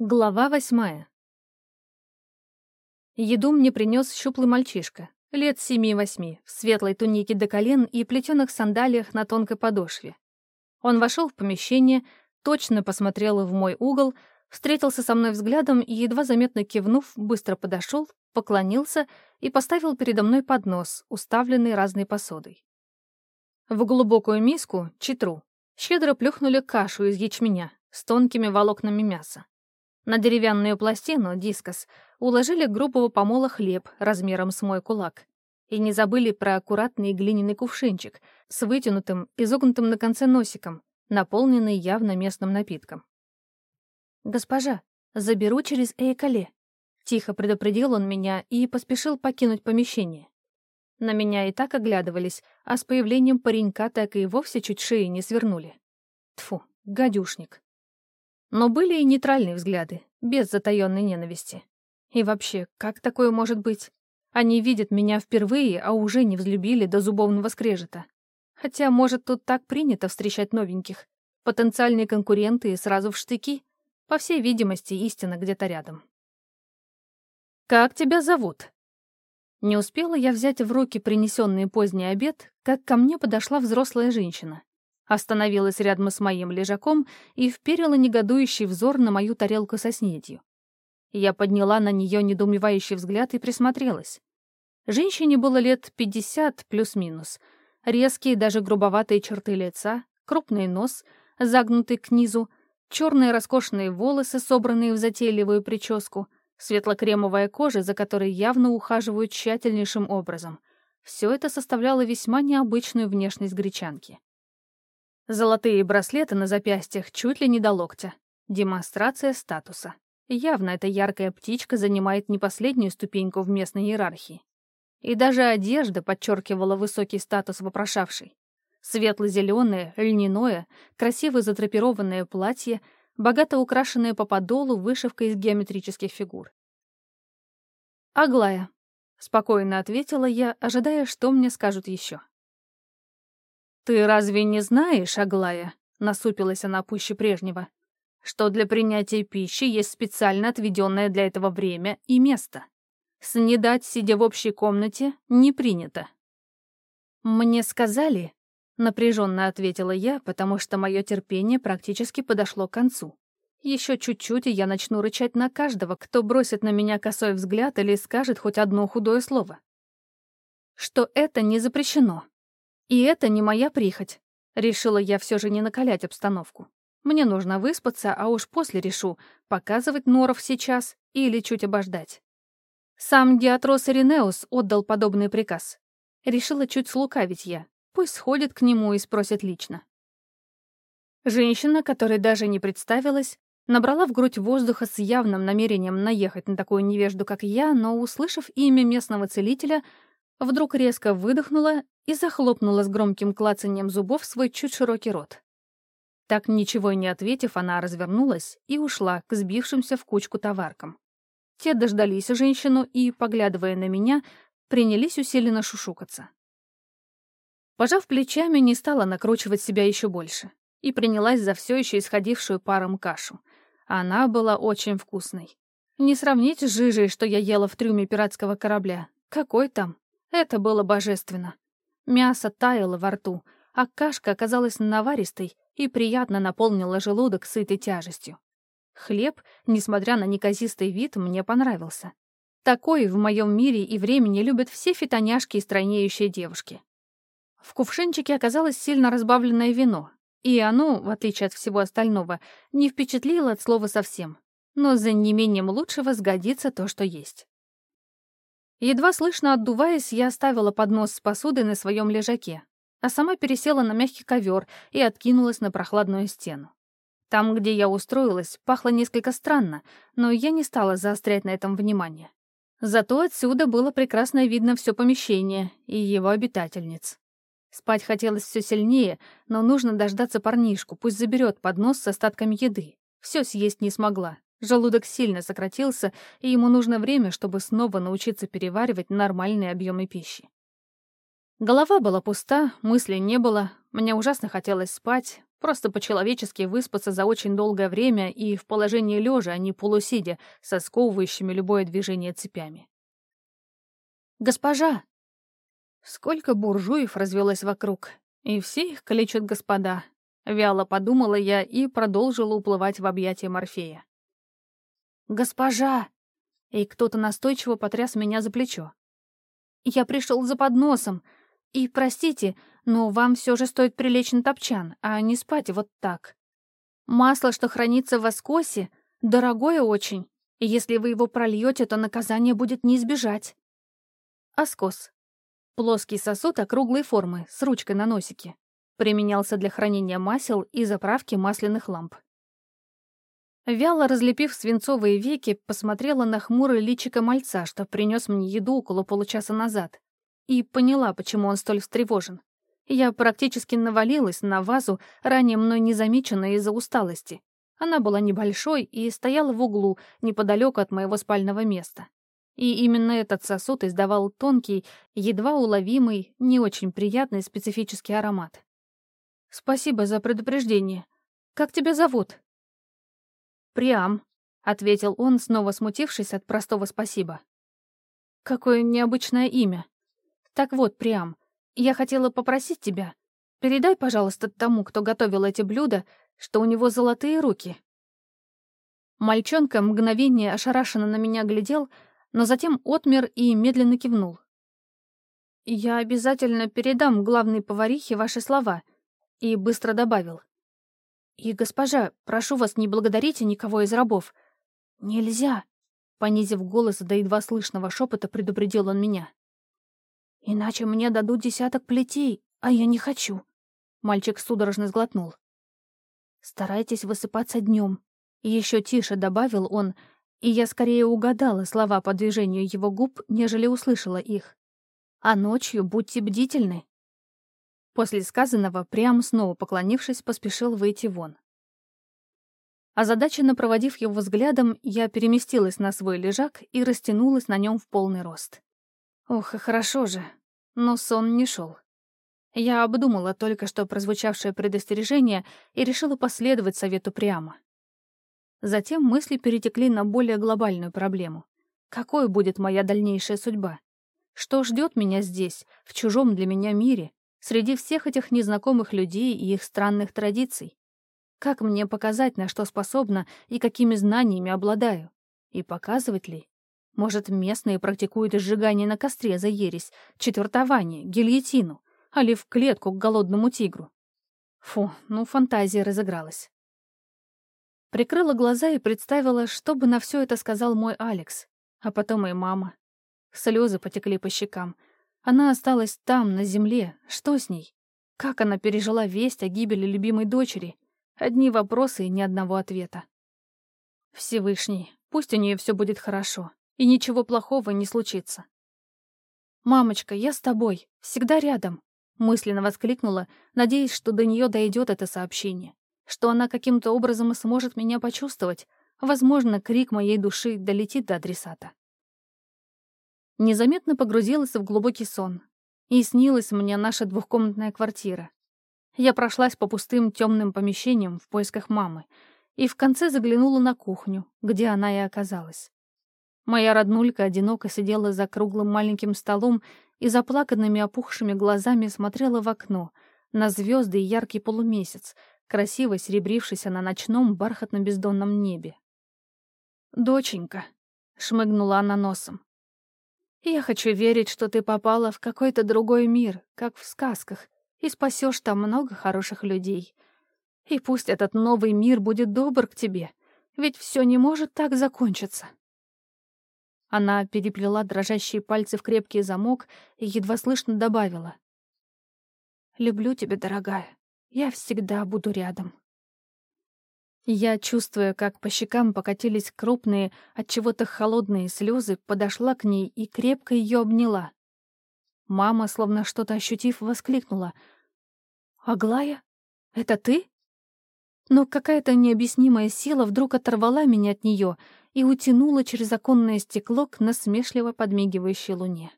Глава восьмая. Еду мне принес щуплый мальчишка, лет семи-восьми, в светлой тунике до колен и плетеных сандалиях на тонкой подошве. Он вошел в помещение, точно посмотрел в мой угол, встретился со мной взглядом и, едва заметно кивнув, быстро подошел, поклонился и поставил передо мной поднос, уставленный разной посудой. В глубокую миску, читру, щедро плюхнули кашу из ячменя с тонкими волокнами мяса. На деревянную пластину, дискос, уложили грубого помола хлеб размером с мой кулак. И не забыли про аккуратный глиняный кувшинчик с вытянутым, изогнутым на конце носиком, наполненный явно местным напитком. «Госпожа, заберу через Эйкале», — тихо предупредил он меня и поспешил покинуть помещение. На меня и так оглядывались, а с появлением паренька так и вовсе чуть шеи не свернули. Тфу, гадюшник. Но были и нейтральные взгляды, без затаённой ненависти. И вообще, как такое может быть? Они видят меня впервые, а уже не взлюбили до зубовного скрежета. Хотя, может, тут так принято встречать новеньких. Потенциальные конкуренты сразу в штыки. По всей видимости, истина где-то рядом. «Как тебя зовут?» Не успела я взять в руки принесенный поздний обед, как ко мне подошла взрослая женщина. Остановилась рядом с моим лежаком и вперила негодующий взор на мою тарелку со снедью. Я подняла на нее недоумевающий взгляд и присмотрелась. Женщине было лет пятьдесят плюс-минус. Резкие, даже грубоватые черты лица, крупный нос, загнутый к низу, черные роскошные волосы, собранные в затейливую прическу, светло-кремовая кожа, за которой явно ухаживают тщательнейшим образом. Все это составляло весьма необычную внешность гречанки. Золотые браслеты на запястьях чуть ли не до локтя. Демонстрация статуса. Явно эта яркая птичка занимает не последнюю ступеньку в местной иерархии. И даже одежда подчеркивала высокий статус вопрошавшей. Светло-зеленое, льняное, красиво затрапированное платье, богато украшенное по подолу вышивкой из геометрических фигур. «Аглая», — спокойно ответила я, ожидая, что мне скажут еще. «Ты разве не знаешь, Аглая?» — насупилась она пуще прежнего, что для принятия пищи есть специально отведенное для этого время и место. Снедать, сидя в общей комнате, не принято. «Мне сказали», — напряженно ответила я, потому что мое терпение практически подошло к концу. Еще чуть-чуть, и я начну рычать на каждого, кто бросит на меня косой взгляд или скажет хоть одно худое слово. Что это не запрещено. И это не моя прихоть. Решила я все же не накалять обстановку. Мне нужно выспаться, а уж после решу, показывать норов сейчас или чуть обождать. Сам Диатрос Иринеус отдал подобный приказ. Решила чуть слукавить я. Пусть сходит к нему и спросит лично. Женщина, которая даже не представилась, набрала в грудь воздуха с явным намерением наехать на такую невежду, как я, но, услышав имя местного целителя, вдруг резко выдохнула и захлопнула с громким клацанием зубов свой чуть широкий рот. Так ничего и не ответив, она развернулась и ушла к сбившимся в кучку товаркам. Те дождались женщину и, поглядывая на меня, принялись усиленно шушукаться. Пожав плечами, не стала накручивать себя еще больше и принялась за все еще исходившую паром кашу. Она была очень вкусной. Не сравнить с жижей, что я ела в трюме пиратского корабля. Какой там? Это было божественно. Мясо таяло во рту, а кашка оказалась наваристой и приятно наполнила желудок сытой тяжестью. Хлеб, несмотря на неказистый вид, мне понравился. Такой в моем мире и времени любят все фитоняшки и стройнеющие девушки. В кувшинчике оказалось сильно разбавленное вино, и оно, в отличие от всего остального, не впечатлило от слова совсем. Но за неимением лучшего сгодится то, что есть. Едва слышно отдуваясь, я оставила поднос с посудой на своем лежаке, а сама пересела на мягкий ковер и откинулась на прохладную стену. Там, где я устроилась, пахло несколько странно, но я не стала заострять на этом внимание. Зато отсюда было прекрасно видно все помещение и его обитательниц. Спать хотелось все сильнее, но нужно дождаться парнишку, пусть заберет поднос с остатками еды. Все съесть не смогла, Желудок сильно сократился, и ему нужно время, чтобы снова научиться переваривать нормальные объемы пищи. Голова была пуста, мыслей не было, мне ужасно хотелось спать, Просто по-человечески выспаться за очень долгое время и в положении лежа, а не полусидя, со сковывающими любое движение цепями. «Госпожа!» Сколько буржуев развелось вокруг, и все их калечат господа. Вяло подумала я и продолжила уплывать в объятия Морфея. «Госпожа!» И кто-то настойчиво потряс меня за плечо. «Я пришел за подносом. И, простите, но вам все же стоит прилечь на топчан, а не спать вот так. Масло, что хранится в воскосе, дорогое очень, и если вы его прольете, то наказание будет не избежать. Аскос. Плоский сосуд округлой формы, с ручкой на носике. Применялся для хранения масел и заправки масляных ламп. Вяло разлепив свинцовые веки, посмотрела на хмурый личико мальца, что принес мне еду около получаса назад, и поняла, почему он столь встревожен. Я практически навалилась на вазу, ранее мной незамеченной из-за усталости. Она была небольшой и стояла в углу, неподалеку от моего спального места. И именно этот сосуд издавал тонкий, едва уловимый, не очень приятный специфический аромат. «Спасибо за предупреждение. Как тебя зовут?» «Приам», — ответил он, снова смутившись от простого спасибо. «Какое необычное имя. Так вот, Приам, я хотела попросить тебя, передай, пожалуйста, тому, кто готовил эти блюда, что у него золотые руки». Мальчонка мгновение ошарашенно на меня глядел, но затем отмер и медленно кивнул. «Я обязательно передам главной поварихе ваши слова», и быстро добавил. «И, госпожа, прошу вас, не благодарите никого из рабов. Нельзя!» Понизив голос до едва слышного шепота, предупредил он меня. Иначе мне дадут десяток плетей, а я не хочу. Мальчик судорожно сглотнул. Старайтесь высыпаться днем. Еще тише добавил он, и я скорее угадала слова по движению его губ, нежели услышала их. А ночью будьте бдительны. После сказанного, прям снова поклонившись, поспешил выйти вон. Озадаченно проводив его взглядом, я переместилась на свой лежак и растянулась на нем в полный рост. Ох, хорошо же. Но сон не шел. Я обдумала только что прозвучавшее предостережение и решила последовать совету прямо. Затем мысли перетекли на более глобальную проблему. Какой будет моя дальнейшая судьба? Что ждет меня здесь, в чужом для меня мире, среди всех этих незнакомых людей и их странных традиций? Как мне показать, на что способна и какими знаниями обладаю? И показывать ли? Может, местные практикуют сжигание на костре за ересь, четвертование, гильотину, али в клетку к голодному тигру. Фу, ну фантазия разыгралась. Прикрыла глаза и представила, что бы на все это сказал мой Алекс, а потом и мама. Слезы потекли по щекам. Она осталась там, на земле. Что с ней? Как она пережила весть о гибели любимой дочери? Одни вопросы и ни одного ответа. Всевышний, пусть у нее все будет хорошо и ничего плохого не случится. «Мамочка, я с тобой, всегда рядом», — мысленно воскликнула, надеясь, что до нее дойдет это сообщение, что она каким-то образом сможет меня почувствовать, возможно, крик моей души долетит до адресата. Незаметно погрузилась в глубокий сон, и снилась мне наша двухкомнатная квартира. Я прошлась по пустым темным помещениям в поисках мамы, и в конце заглянула на кухню, где она и оказалась. Моя роднулька одиноко сидела за круглым маленьким столом и заплаканными опухшими глазами смотрела в окно, на звезды и яркий полумесяц, красиво серебрившийся на ночном бархатно-бездонном небе. «Доченька», — шмыгнула она носом, — «я хочу верить, что ты попала в какой-то другой мир, как в сказках, и спасешь там много хороших людей. И пусть этот новый мир будет добр к тебе, ведь все не может так закончиться». Она переплела дрожащие пальцы в крепкий замок и едва слышно добавила. «Люблю тебя, дорогая. Я всегда буду рядом». Я, чувствуя, как по щекам покатились крупные, от чего-то холодные слезы, подошла к ней и крепко ее обняла. Мама, словно что-то ощутив, воскликнула. «Аглая? Это ты?» Но какая-то необъяснимая сила вдруг оторвала меня от нее — и утянула через оконное стекло к насмешливо подмигивающей луне.